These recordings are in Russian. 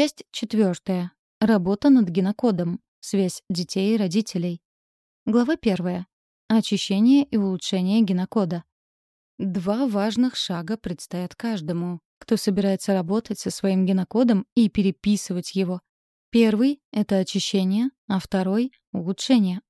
Часть четвертая. Работа над генокодом. Связь детей и родителей. Глава первая. Очищение и улучшение генокода. Два важных шага предстоят каждому, кто собирается работать со своим генокодом и переписывать его. Первый — это очищение, а второй — улучшение.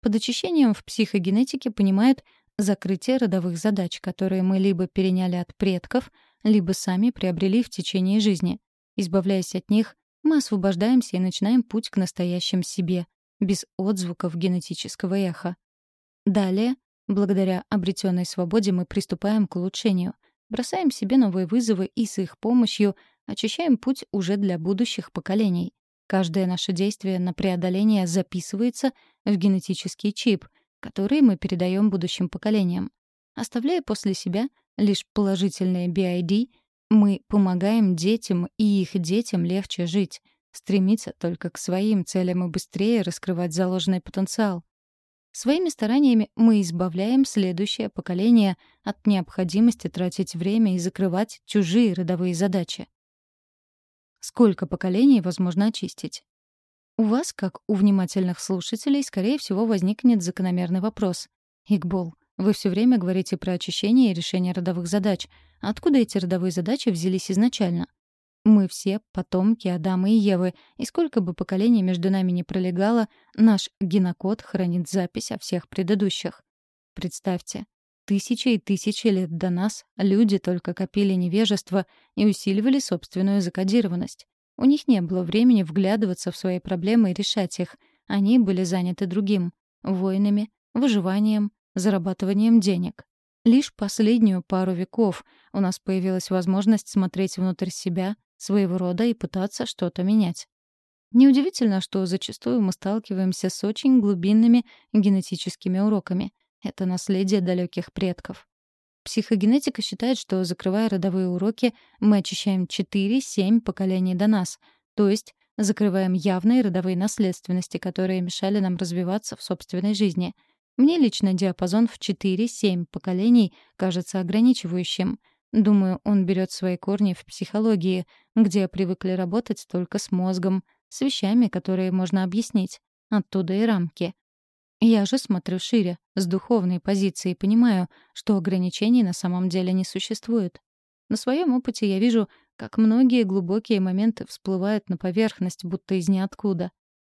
Под очищением в психогенетике понимают закрытие родовых задач, которые мы либо переняли от предков, либо сами приобрели в течение жизни. Избавляясь от них, мы освобождаемся и начинаем путь к настоящим себе, без отзвуков генетического эха. Далее, благодаря обретенной свободе, мы приступаем к улучшению, бросаем себе новые вызовы и с их помощью очищаем путь уже для будущих поколений. Каждое наше действие на преодоление записывается в генетический чип, который мы передаем будущим поколениям. Оставляя после себя лишь положительные BID, мы помогаем детям и их детям легче жить, стремиться только к своим целям и быстрее раскрывать заложенный потенциал. Своими стараниями мы избавляем следующее поколение от необходимости тратить время и закрывать чужие родовые задачи. Сколько поколений возможно очистить? У вас, как у внимательных слушателей, скорее всего, возникнет закономерный вопрос. Игбол, вы все время говорите про очищение и решение родовых задач. Откуда эти родовые задачи взялись изначально? Мы все потомки Адама и Евы, и сколько бы поколений между нами ни пролегало, наш генокод хранит запись о всех предыдущих. Представьте, тысячи и тысячи лет до нас люди только копили невежество и усиливали собственную закодированность. У них не было времени вглядываться в свои проблемы и решать их. Они были заняты другим — войнами, выживанием, зарабатыванием денег. Лишь последнюю пару веков у нас появилась возможность смотреть внутрь себя, своего рода и пытаться что-то менять. Неудивительно, что зачастую мы сталкиваемся с очень глубинными генетическими уроками. Это наследие далеких предков. Психогенетика считает, что, закрывая родовые уроки, мы очищаем 4-7 поколений до нас, то есть закрываем явные родовые наследственности, которые мешали нам развиваться в собственной жизни — мне лично диапазон в 4-7 поколений кажется ограничивающим. Думаю, он берет свои корни в психологии, где привыкли работать только с мозгом, с вещами, которые можно объяснить. Оттуда и рамки. Я же смотрю шире, с духовной позиции, и понимаю, что ограничений на самом деле не существует. На своем опыте я вижу, как многие глубокие моменты всплывают на поверхность, будто из ниоткуда.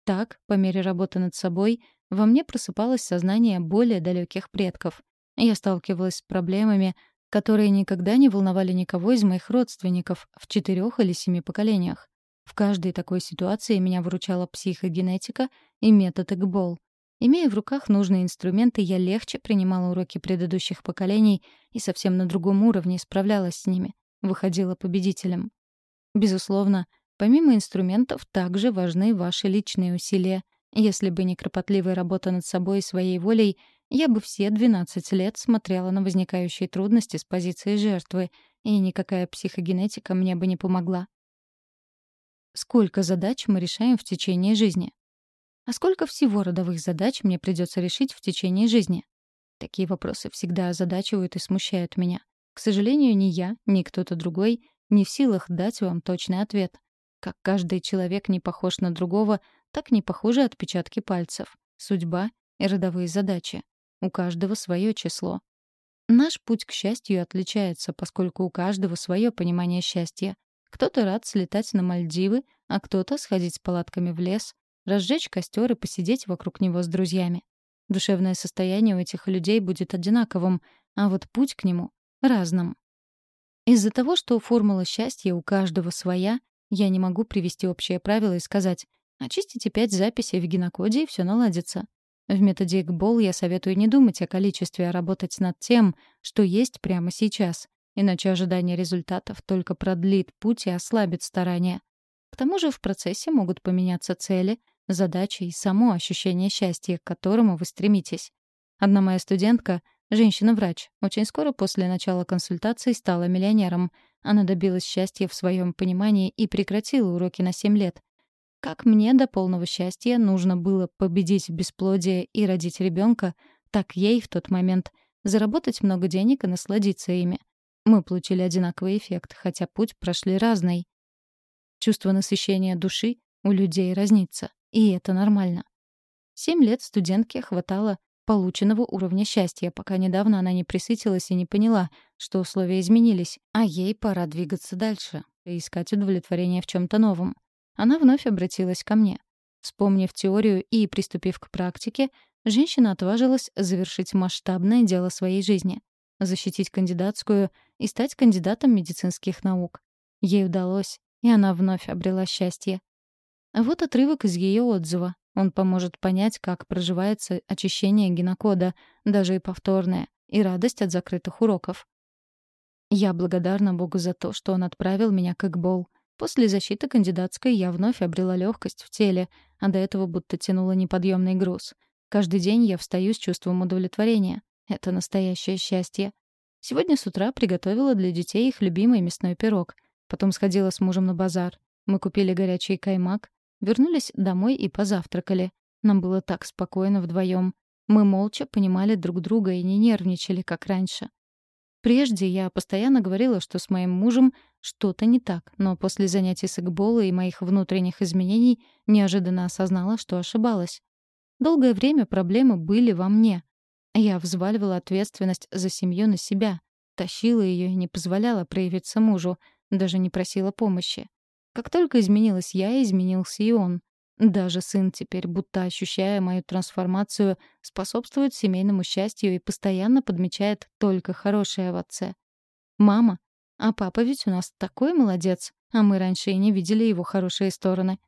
Так, по мере работы над собой, во мне просыпалось сознание более далеких предков. Я сталкивалась с проблемами, которые никогда не волновали никого из моих родственников в четырех или семи поколениях. В каждой такой ситуации меня выручала психогенетика и метод Экбол. Имея в руках нужные инструменты, я легче принимала уроки предыдущих поколений и совсем на другом уровне справлялась с ними, выходила победителем. Безусловно, помимо инструментов также важны ваши личные усилия — если бы не кропотливая работа над собой и своей волей, я бы все 12 лет смотрела на возникающие трудности с позиции жертвы, и никакая психогенетика мне бы не помогла. Сколько задач мы решаем в течение жизни? А сколько всего родовых задач мне придется решить в течение жизни? Такие вопросы всегда озадачивают и смущают меня. К сожалению, ни я, ни кто-то другой не в силах дать вам точный ответ. Как каждый человек не похож на другого, так не похожи отпечатки пальцев, судьба и родовые задачи. У каждого свое число. Наш путь к счастью отличается, поскольку у каждого свое понимание счастья. Кто-то рад слетать на Мальдивы, а кто-то сходить с палатками в лес, разжечь костер и посидеть вокруг него с друзьями. Душевное состояние у этих людей будет одинаковым, а вот путь к нему — разным. Из-за того, что формула счастья у каждого своя, я не могу привести общее правило и сказать Очистите пять записей в генокоде, и все наладится. В методе Экбол я советую не думать о количестве, а работать над тем, что есть прямо сейчас. Иначе ожидание результатов только продлит путь и ослабит старания. К тому же в процессе могут поменяться цели, задачи и само ощущение счастья, к которому вы стремитесь. Одна моя студентка, женщина-врач, очень скоро после начала консультации стала миллионером. Она добилась счастья в своем понимании и прекратила уроки на 7 лет. Как мне до полного счастья нужно было победить бесплодие и родить ребенка, так ей в тот момент заработать много денег и насладиться ими. Мы получили одинаковый эффект, хотя путь прошли разный. Чувство насыщения души у людей разнится, и это нормально. Семь лет студентке хватало полученного уровня счастья, пока недавно она не присытилась и не поняла, что условия изменились, а ей пора двигаться дальше и искать удовлетворение в чем то новом. Она вновь обратилась ко мне. Вспомнив теорию и приступив к практике, женщина отважилась завершить масштабное дело своей жизни — защитить кандидатскую и стать кандидатом медицинских наук. Ей удалось, и она вновь обрела счастье. Вот отрывок из ее отзыва. Он поможет понять, как проживается очищение генокода, даже и повторное, и радость от закрытых уроков. Я благодарна Богу за то, что Он отправил меня к Игбол. После защиты кандидатской я вновь обрела легкость в теле, а до этого будто тянула неподъемный груз. Каждый день я встаю с чувством удовлетворения. Это настоящее счастье. Сегодня с утра приготовила для детей их любимый мясной пирог. Потом сходила с мужем на базар. Мы купили горячий каймак, вернулись домой и позавтракали. Нам было так спокойно вдвоем. Мы молча понимали друг друга и не нервничали, как раньше. Прежде я постоянно говорила, что с моим мужем что-то не так, но после занятий с Игбола и моих внутренних изменений неожиданно осознала, что ошибалась. Долгое время проблемы были во мне. Я взваливала ответственность за семью на себя, тащила ее и не позволяла проявиться мужу, даже не просила помощи. Как только изменилась я, изменился и он. Даже сын теперь, будто ощущая мою трансформацию, способствует семейному счастью и постоянно подмечает только хорошее в отце. Мама, а папа ведь у нас такой молодец, а мы раньше и не видели его хорошие стороны.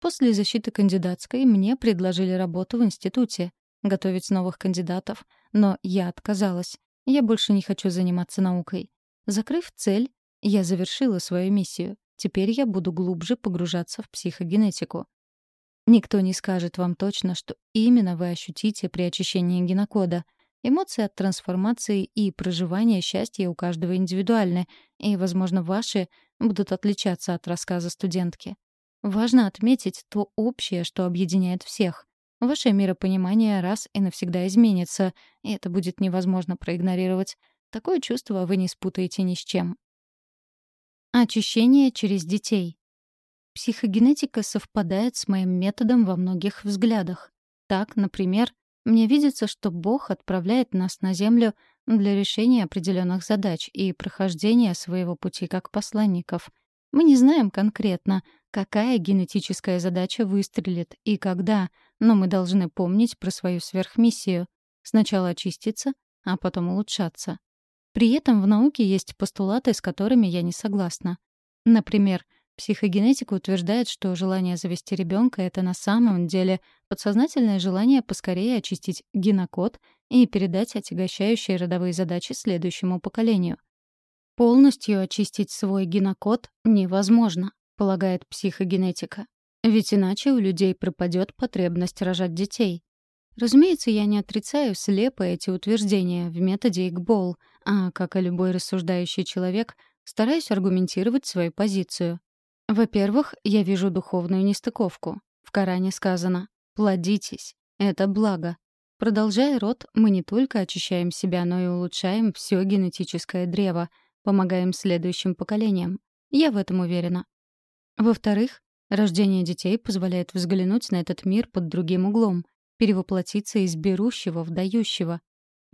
После защиты кандидатской мне предложили работу в институте, готовить новых кандидатов, но я отказалась. Я больше не хочу заниматься наукой. Закрыв цель, я завершила свою миссию. Теперь я буду глубже погружаться в психогенетику. Никто не скажет вам точно, что именно вы ощутите при очищении генокода. Эмоции от трансформации и проживания счастья у каждого индивидуальны, и, возможно, ваши будут отличаться от рассказа студентки. Важно отметить то общее, что объединяет всех. Ваше миропонимание раз и навсегда изменится, и это будет невозможно проигнорировать. Такое чувство вы не спутаете ни с чем. Очищение через детей. Психогенетика совпадает с моим методом во многих взглядах. Так, например, мне видится, что Бог отправляет нас на Землю для решения определенных задач и прохождения своего пути как посланников. Мы не знаем конкретно, какая генетическая задача выстрелит и когда, но мы должны помнить про свою сверхмиссию. Сначала очиститься, а потом улучшаться. При этом в науке есть постулаты, с которыми я не согласна. Например, психогенетика утверждает, что желание завести ребенка — это на самом деле подсознательное желание поскорее очистить генокод и передать отягощающие родовые задачи следующему поколению. Полностью очистить свой генокод невозможно, полагает психогенетика. Ведь иначе у людей пропадет потребность рожать детей. Разумеется, я не отрицаю слепо эти утверждения в методе Игбол — а, как и любой рассуждающий человек, стараюсь аргументировать свою позицию. Во-первых, я вижу духовную нестыковку. В Коране сказано «плодитесь, это благо». Продолжая род, мы не только очищаем себя, но и улучшаем все генетическое древо, помогаем следующим поколениям. Я в этом уверена. Во-вторых, рождение детей позволяет взглянуть на этот мир под другим углом, перевоплотиться из берущего в дающего,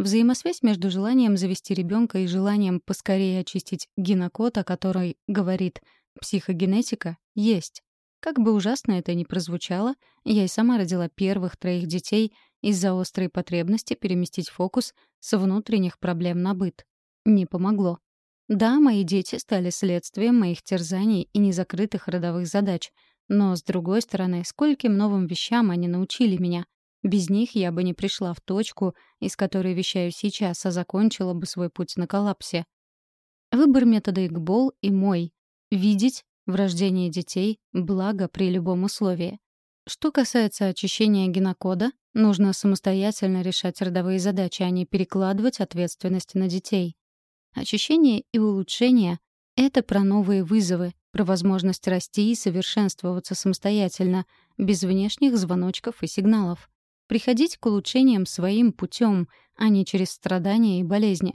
Взаимосвязь между желанием завести ребенка и желанием поскорее очистить генокод, о которой говорит психогенетика, есть. Как бы ужасно это ни прозвучало, я и сама родила первых троих детей из-за острой потребности переместить фокус с внутренних проблем на быт. Не помогло. Да, мои дети стали следствием моих терзаний и незакрытых родовых задач, но, с другой стороны, скольким новым вещам они научили меня — без них я бы не пришла в точку, из которой вещаю сейчас, а закончила бы свой путь на коллапсе. Выбор метода Игбол и мой — видеть в рождении детей благо при любом условии. Что касается очищения генокода, нужно самостоятельно решать родовые задачи, а не перекладывать ответственность на детей. Очищение и улучшение — это про новые вызовы, про возможность расти и совершенствоваться самостоятельно, без внешних звоночков и сигналов приходить к улучшениям своим путем, а не через страдания и болезни.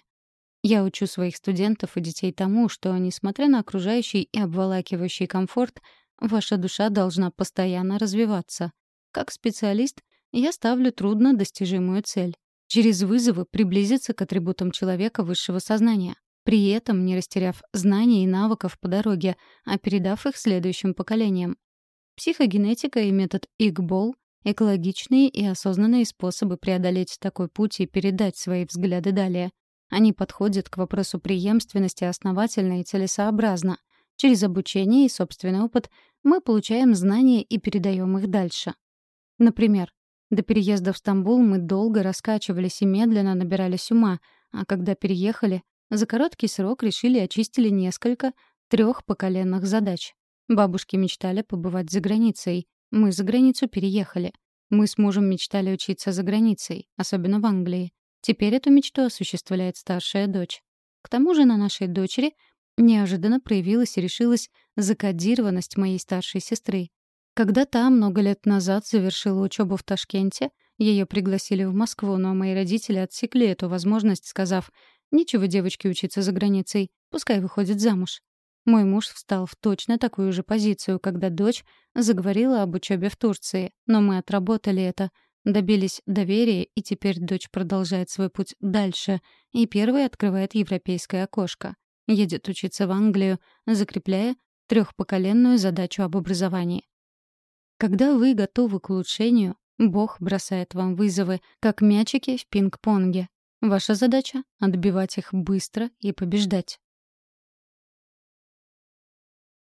Я учу своих студентов и детей тому, что, несмотря на окружающий и обволакивающий комфорт, ваша душа должна постоянно развиваться. Как специалист, я ставлю трудно достижимую цель — через вызовы приблизиться к атрибутам человека высшего сознания, при этом не растеряв знаний и навыков по дороге, а передав их следующим поколениям. Психогенетика и метод Игбол — экологичные и осознанные способы преодолеть такой путь и передать свои взгляды далее — они подходят к вопросу преемственности основательно и целесообразно. Через обучение и собственный опыт мы получаем знания и передаем их дальше. Например, до переезда в Стамбул мы долго раскачивались и медленно набирались ума, а когда переехали, за короткий срок решили очистили несколько трехпоколенных задач. Бабушки мечтали побывать за границей. Мы за границу переехали. Мы с мужем мечтали учиться за границей, особенно в Англии. Теперь эту мечту осуществляет старшая дочь. К тому же на нашей дочери неожиданно проявилась и решилась закодированность моей старшей сестры. Когда та много лет назад завершила учебу в Ташкенте, ее пригласили в Москву, но мои родители отсекли эту возможность, сказав, «Нечего девочке учиться за границей, пускай выходит замуж». Мой муж встал в точно такую же позицию, когда дочь заговорила об учебе в Турции, но мы отработали это — Добились доверия, и теперь дочь продолжает свой путь дальше, и первой открывает европейское окошко. Едет учиться в Англию, закрепляя трехпоколенную задачу об образовании. Когда вы готовы к улучшению, Бог бросает вам вызовы, как мячики в пинг-понге. Ваша задача — отбивать их быстро и побеждать.